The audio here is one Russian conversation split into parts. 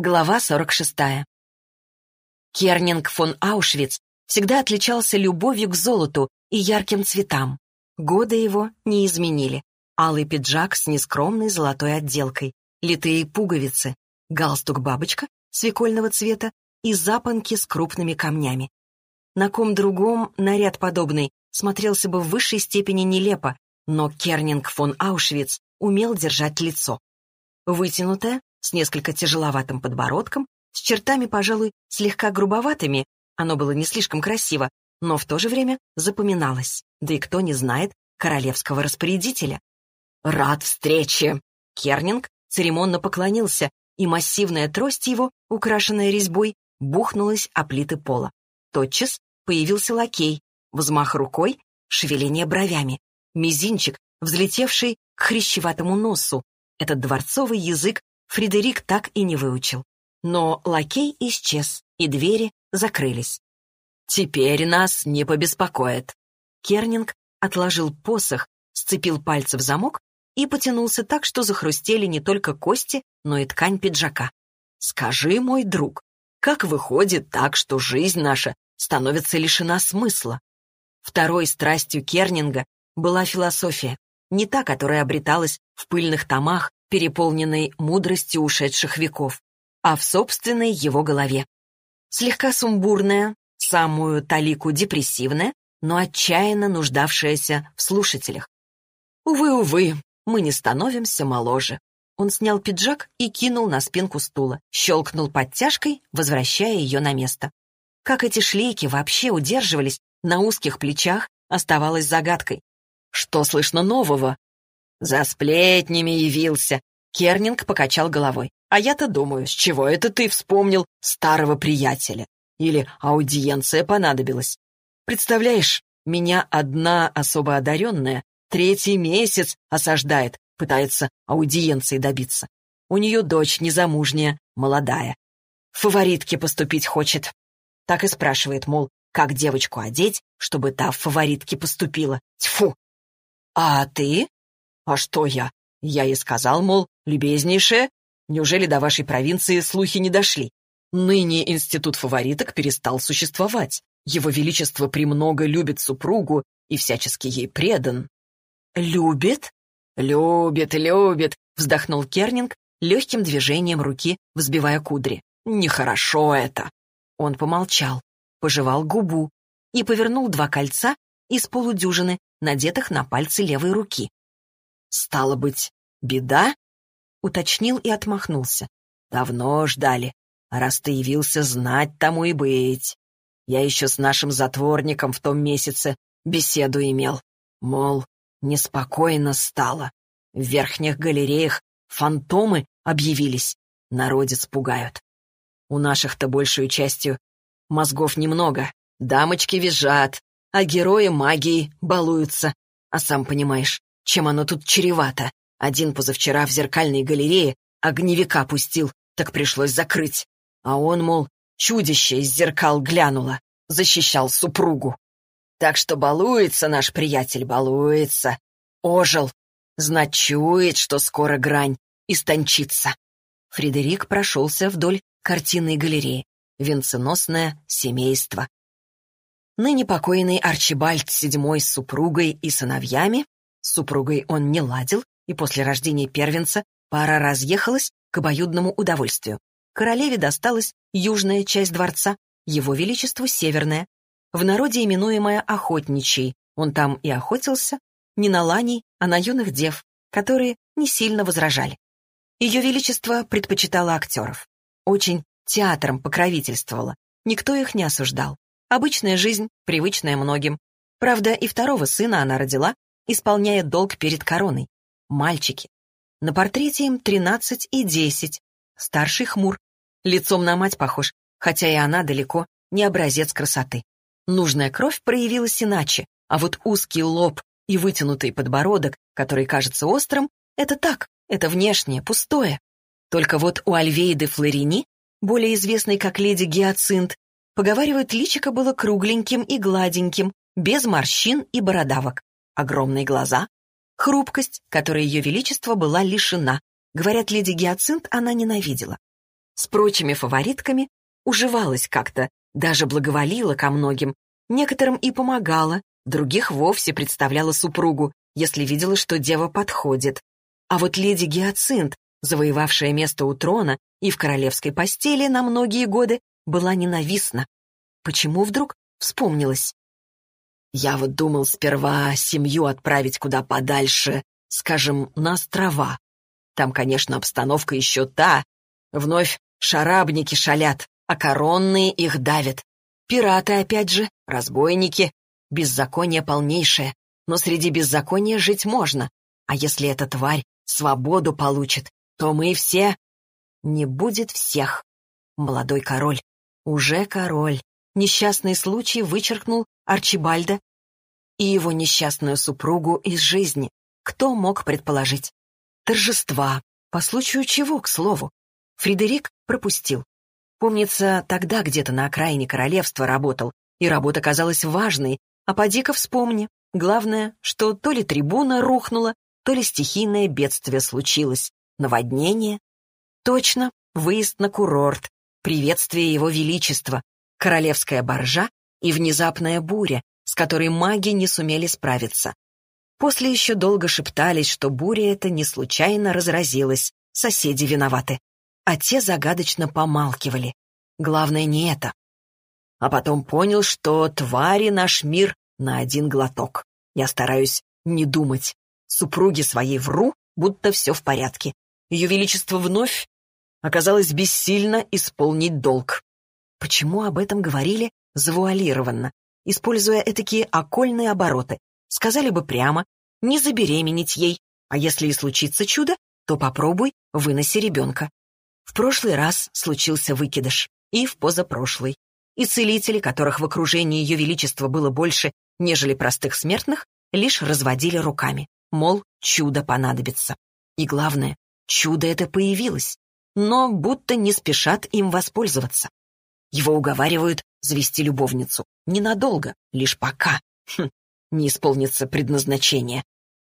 Глава 46. Кернинг фон Аушвиц всегда отличался любовью к золоту и ярким цветам. Годы его не изменили. Алый пиджак с нескромной золотой отделкой, литые пуговицы, галстук-бабочка свекольного цвета и запонки с крупными камнями. На ком другом наряд подобный смотрелся бы в высшей степени нелепо, но Кернинг фон Аушвиц умел держать лицо. Вытянутое, с несколько тяжеловатым подбородком, с чертами, пожалуй, слегка грубоватыми, оно было не слишком красиво, но в то же время запоминалось, да и кто не знает королевского распорядителя. «Рад встрече!» Кернинг церемонно поклонился, и массивная трость его, украшенная резьбой, бухнулась о плиты пола. Тотчас появился лакей, взмах рукой, шевеление бровями, мизинчик, взлетевший к хрящеватому носу. Этот дворцовый язык Фредерик так и не выучил. Но лакей исчез, и двери закрылись. «Теперь нас не побеспокоит». Кернинг отложил посох, сцепил пальцы в замок и потянулся так, что захрустели не только кости, но и ткань пиджака. «Скажи, мой друг, как выходит так, что жизнь наша становится лишена смысла?» Второй страстью Кернинга была философия, не та, которая обреталась в пыльных томах, переполненной мудростью ушедших веков, а в собственной его голове. Слегка сумбурная, самую талику депрессивная, но отчаянно нуждавшаяся в слушателях. Увы, увы, мы не становимся моложе. Он снял пиджак и кинул на спинку стула, щелкнул подтяжкой, возвращая ее на место. Как эти шлейки вообще удерживались на узких плечах, оставалось загадкой. Что слышно нового? За сплетнями явился. Кернинг покачал головой. А я-то думаю, с чего это ты вспомнил старого приятеля? Или аудиенция понадобилась? Представляешь, меня одна особо одаренная третий месяц осаждает, пытается аудиенции добиться. У нее дочь незамужняя, молодая. Фаворитке поступить хочет. Так и спрашивает, мол, как девочку одеть, чтобы та в фаворитке поступила. Тьфу, «А ты?» «А что я?» Я и сказал, мол, любезнейшая, неужели до вашей провинции слухи не дошли? Ныне институт фавориток перестал существовать. Его Величество премного любит супругу и всячески ей предан. «Любит?» «Любит, любит», — вздохнул Кернинг, легким движением руки взбивая кудри. «Нехорошо это». Он помолчал, пожевал губу и повернул два кольца из полудюжины надетых на пальцы левой руки. «Стало быть, беда?» — уточнил и отмахнулся. «Давно ждали. А раз ты явился, знать тому и быть. Я еще с нашим затворником в том месяце беседу имел. Мол, неспокойно стало. В верхних галереях фантомы объявились, народец пугают. У наших-то большую частью мозгов немного. Дамочки визжат, а герои магии балуются. А сам понимаешь, чем оно тут чревато. Один позавчера в зеркальной галерее огневика пустил, так пришлось закрыть. А он, мол, чудище из зеркал глянуло, защищал супругу. Так что балуется наш приятель, балуется. Ожил. Значует, что скоро грань истончится. Фредерик прошелся вдоль картинной галереи. Венценосное семейство ныне покойный Арчибальд VII с супругой и сыновьями, с супругой он не ладил, и после рождения первенца пара разъехалась к обоюдному удовольствию. Королеве досталась южная часть дворца, его величеству северная, в народе именуемая Охотничьей. Он там и охотился не на ланей, а на юных дев, которые не сильно возражали. Ее величество предпочитало актеров. Очень театром покровительствовало. Никто их не осуждал. Обычная жизнь, привычная многим. Правда, и второго сына она родила, исполняя долг перед короной. Мальчики. На портрете им 13 и 10. Старший хмур. Лицом на мать похож, хотя и она далеко не образец красоты. Нужная кровь проявилась иначе, а вот узкий лоб и вытянутый подбородок, который кажется острым, это так, это внешнее, пустое. Только вот у Альвейды Флорини, более известной как леди Гиацинт, Поговаривают, личико было кругленьким и гладеньким, без морщин и бородавок. Огромные глаза, хрупкость, которой ее величество была лишена. Говорят, леди Гиацинт она ненавидела. С прочими фаворитками уживалась как-то, даже благоволила ко многим, некоторым и помогала, других вовсе представляла супругу, если видела, что дева подходит. А вот леди Гиацинт, завоевавшая место у трона и в королевской постели на многие годы, была ненавистна. Почему вдруг вспомнилась? Я вот думал сперва семью отправить куда подальше, скажем, на острова. Там, конечно, обстановка еще та. Вновь шарабники шалят, а коронные их давят. Пираты, опять же, разбойники. Беззаконие полнейшее. Но среди беззакония жить можно. А если эта тварь свободу получит, то мы все... Не будет всех. Молодой король. Уже король. Несчастный случай вычеркнул Арчибальда и его несчастную супругу из жизни. Кто мог предположить? Торжества. По случаю чего, к слову? Фредерик пропустил. Помнится, тогда где-то на окраине королевства работал, и работа казалась важной, а поди-ка вспомни. Главное, что то ли трибуна рухнула, то ли стихийное бедствие случилось. Наводнение. Точно, выезд на курорт, приветствие его величества, королевская боржа и внезапная буря, с которой маги не сумели справиться. После еще долго шептались, что буря эта не случайно разразилась, соседи виноваты. А те загадочно помалкивали. Главное не это. А потом понял, что твари наш мир на один глоток. Я стараюсь не думать. Супруге своей вру, будто все в порядке. Ее Величество вновь оказалось бессильно исполнить долг. Почему об этом говорили завуалированно, используя этакие окольные обороты? Сказали бы прямо, не забеременеть ей, а если и случится чудо, то попробуй выноси ребенка. В прошлый раз случился выкидыш, и в позапрошлый. И целители, которых в окружении Ее Величества было больше, нежели простых смертных, лишь разводили руками, мол, чудо понадобится. И главное, чудо это появилось, но будто не спешат им воспользоваться. Его уговаривают завести любовницу. Ненадолго, лишь пока. Хм, не исполнится предназначение.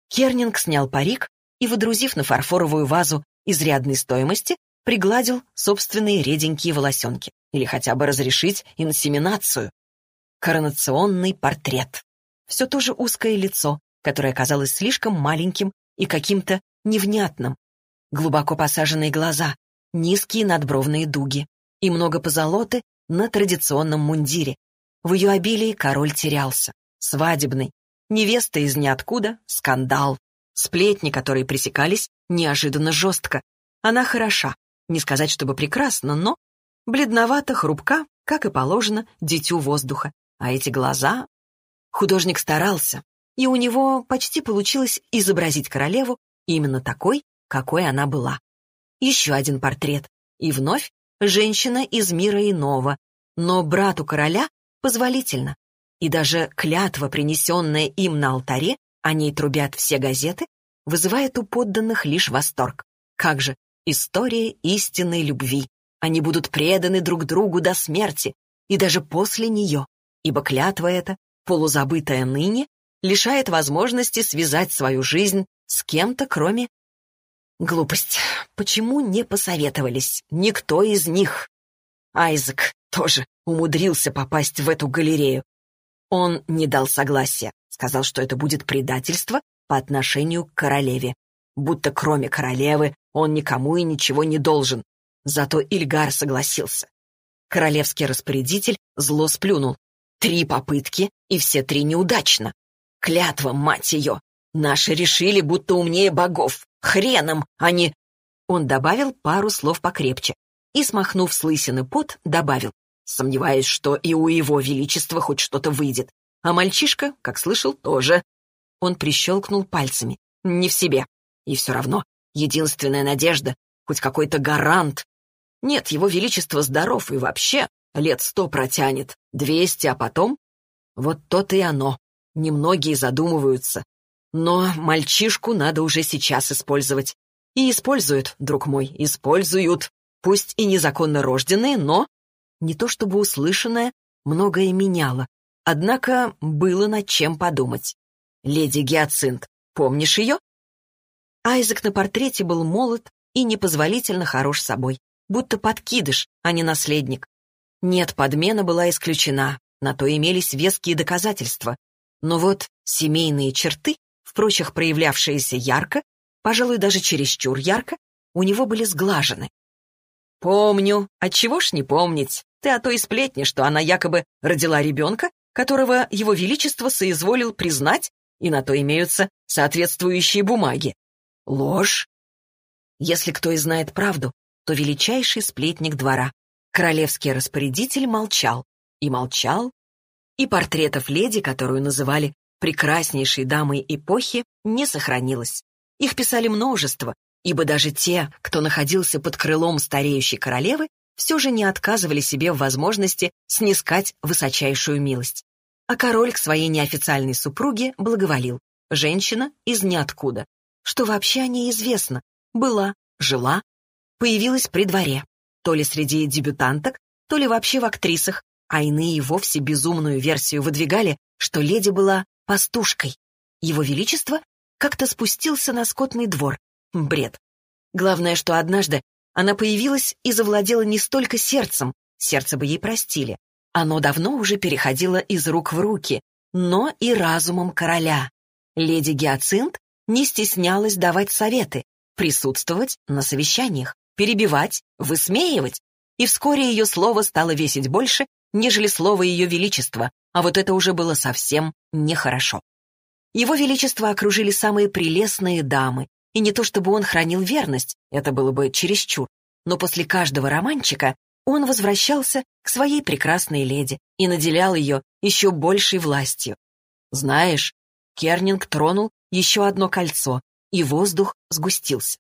Кернинг снял парик и, выдрузив на фарфоровую вазу изрядной стоимости, пригладил собственные реденькие волосенки или хотя бы разрешить инсеминацию. Коронационный портрет. Все то же узкое лицо, которое казалось слишком маленьким и каким-то невнятным. Глубоко посаженные глаза, низкие надбровные дуги и много позолоты на традиционном мундире. В ее обилии король терялся. Свадебный. Невеста из ниоткуда, скандал. Сплетни, которые пресекались неожиданно жестко. Она хороша. Не сказать, чтобы прекрасна, но бледновато, хрупка, как и положено, дитю воздуха. А эти глаза... Художник старался, и у него почти получилось изобразить королеву именно такой, какой она была. Еще один портрет. И вновь женщина из мира иного, но брату короля позволительно. И даже клятва, принесенная им на алтаре, о ней трубят все газеты, вызывает у подданных лишь восторг. Как же, история истинной любви. Они будут преданы друг другу до смерти, и даже после нее, ибо клятва эта, полузабытая ныне, лишает возможности связать свою жизнь с кем-то, кроме Глупость. Почему не посоветовались? Никто из них. Айзек тоже умудрился попасть в эту галерею. Он не дал согласия, сказал, что это будет предательство по отношению к королеве. Будто кроме королевы он никому и ничего не должен. Зато Ильгар согласился. Королевский распорядитель зло сплюнул. Три попытки, и все три неудачно. Клятва, мать ее! Наши решили, будто умнее богов. Хреном, а не...» Он добавил пару слов покрепче и, смахнув с лысины пот, добавил, сомневаясь, что и у его величества хоть что-то выйдет. А мальчишка, как слышал, тоже. Он прищелкнул пальцами. Не в себе. И все равно, единственная надежда, хоть какой-то гарант. Нет, его величество здоров и вообще лет сто протянет, двести, а потом... Вот то-то и оно. Немногие задумываются, но мальчишку надо уже сейчас использовать. И используют, друг мой, используют. Пусть и незаконно рожденные, но... Не то чтобы услышанное многое меняло. Однако было над чем подумать. Леди Гиацинт, помнишь ее? Айзек на портрете был молод и непозволительно хорош собой. будто подкидыш, а не наследник. Нет, подмена была исключена, на то имелись веские доказательства. Но вот семейные черты, прочих проявлявшиеся ярко, пожалуй, даже чересчур ярко, у него были сглажены. «Помню. Отчего ж не помнить? Ты о той сплетне, что она якобы родила ребенка, которого его величество соизволил признать, и на то имеются соответствующие бумаги. Ложь? Если кто и знает правду, то величайший сплетник двора. Королевский распорядитель молчал. И молчал. И портретов леди, которую называли прекраснейшей дамой эпохи, не сохранилось. Их писали множество, ибо даже те, кто находился под крылом стареющей королевы, все же не отказывали себе в возможности снискать высочайшую милость. А король к своей неофициальной супруге благоволил. Женщина из ниоткуда. Что вообще о ней известно? Была, жила, появилась при дворе. То ли среди дебютанток, то ли вообще в актрисах, а иные вовсе безумную версию выдвигали, что леди была пастушкой. Его Величество как-то спустился на скотный двор. Бред. Главное, что однажды она появилась и завладела не столько сердцем, сердце бы ей простили. Оно давно уже переходило из рук в руки, но и разумом короля. Леди Гиацинт не стеснялась давать советы, присутствовать на совещаниях, перебивать, высмеивать. И вскоре ее слово стало весить больше, нежели слово ее величества, а вот это уже было совсем нехорошо. Его величество окружили самые прелестные дамы, и не то чтобы он хранил верность, это было бы чересчур, но после каждого романчика он возвращался к своей прекрасной леди и наделял ее еще большей властью. Знаешь, Кернинг тронул еще одно кольцо, и воздух сгустился.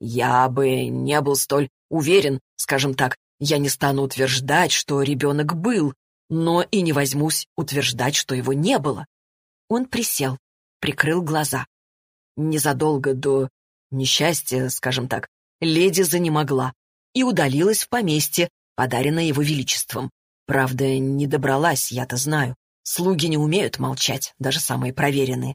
Я бы не был столь уверен, скажем так, я не стану утверждать, что ребенок был, но и не возьмусь утверждать, что его не было. Он присел, прикрыл глаза. Незадолго до несчастья, скажем так, леди занемогла и удалилась в поместье, подаренное его величеством. Правда, не добралась, я-то знаю. Слуги не умеют молчать, даже самые проверенные.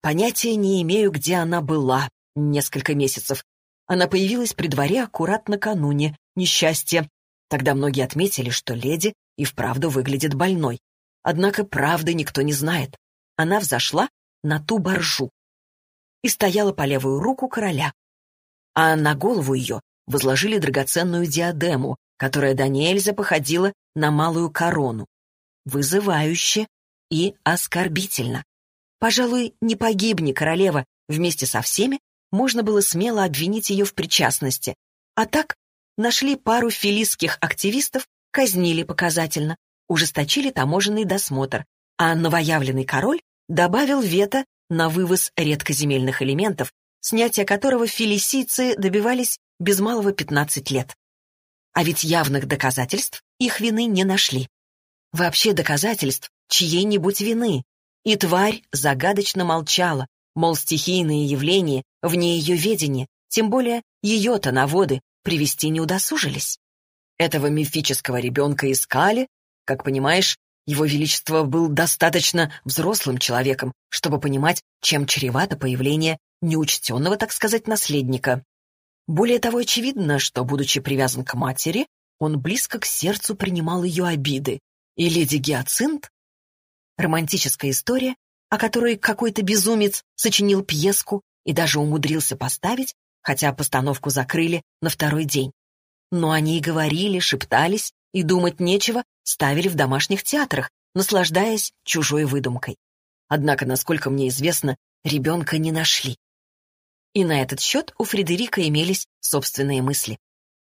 Понятия не имею, где она была несколько месяцев. Она появилась при дворе аккурат накануне несчастья. Тогда многие отметили, что леди и вправду выглядит больной. Однако правды никто не знает. Она взошла на ту боржу и стояла по левую руку короля. А на голову ее возложили драгоценную диадему, которая до нельзя походила на малую корону. Вызывающе и оскорбительно. Пожалуй, не погибни королева вместе со всеми, можно было смело обвинить ее в причастности. А так нашли пару филистских активистов, казнили показательно, ужесточили таможенный досмотр, а новоявленный король добавил вето на вывоз редкоземельных элементов, снятия которого филисийцы добивались без малого 15 лет. А ведь явных доказательств их вины не нашли. Вообще доказательств чьей-нибудь вины. И тварь загадочно молчала, мол, стихийные явления вне ее ведения, тем более ее-то на воды привести не удосужились. Этого мифического ребенка искали, как понимаешь, его Величество был достаточно взрослым человеком, чтобы понимать, чем чревато появление неучтенного, так сказать, наследника. Более того, очевидно, что, будучи привязан к матери, он близко к сердцу принимал ее обиды. И леди Гиацинт — романтическая история, о которой какой-то безумец сочинил пьеску и даже умудрился поставить, хотя постановку закрыли на второй день. Но они и говорили, шептались, и думать нечего, ставили в домашних театрах, наслаждаясь чужой выдумкой. Однако, насколько мне известно, ребенка не нашли. И на этот счет у Фредерика имелись собственные мысли.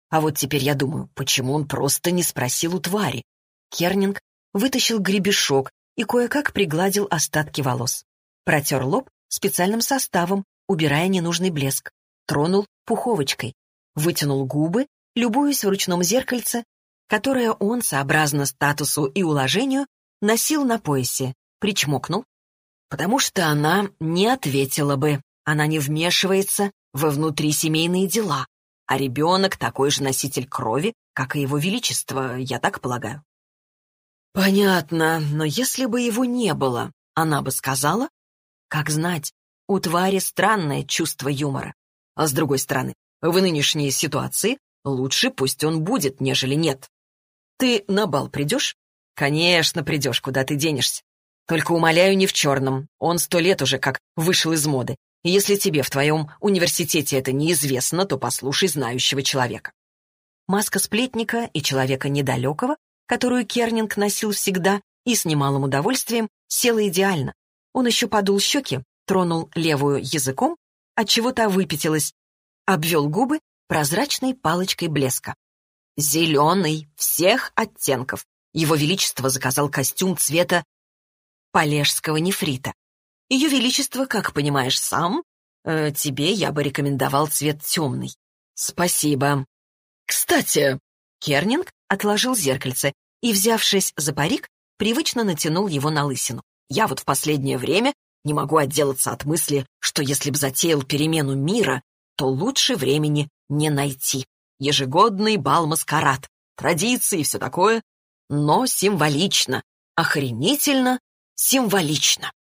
А вот теперь я думаю, почему он просто не спросил у твари? Кернинг вытащил гребешок и кое-как пригладил остатки волос. Протер лоб специальным составом, убирая ненужный блеск. Тронул пуховочкой. Вытянул губы, любуясь в ручном зеркальце которое он, сообразно статусу и уложению, носил на поясе, причмокнул, потому что она не ответила бы, она не вмешивается во внутрисемейные дела, а ребенок такой же носитель крови, как и его величество, я так полагаю. Понятно, но если бы его не было, она бы сказала? Как знать, у твари странное чувство юмора. А с другой стороны, в нынешней ситуации Лучше пусть он будет, нежели нет. Ты на бал придешь? Конечно, придешь, куда ты денешься. Только умоляю не в черном. Он сто лет уже как вышел из моды. Если тебе в твоем университете это неизвестно, то послушай знающего человека. Маска сплетника и человека недалекого, которую Кернинг носил всегда и с немалым удовольствием, села идеально. Он еще подул щеки, тронул левую языком, отчего та выпятилась, обвел губы прозрачной палочкой блеска. Зеленый, всех оттенков. Его Величество заказал костюм цвета полежского нефрита. Ее Величество, как понимаешь сам, э, тебе я бы рекомендовал цвет темный. Спасибо. Кстати, Кернинг отложил зеркальце и, взявшись за парик, привычно натянул его на лысину. Я вот в последнее время не могу отделаться от мысли, что если б затеял перемену мира, то лучше времени не найти. Ежегодный бал-маскарад, традиции и все такое, но символично, охренительно символично.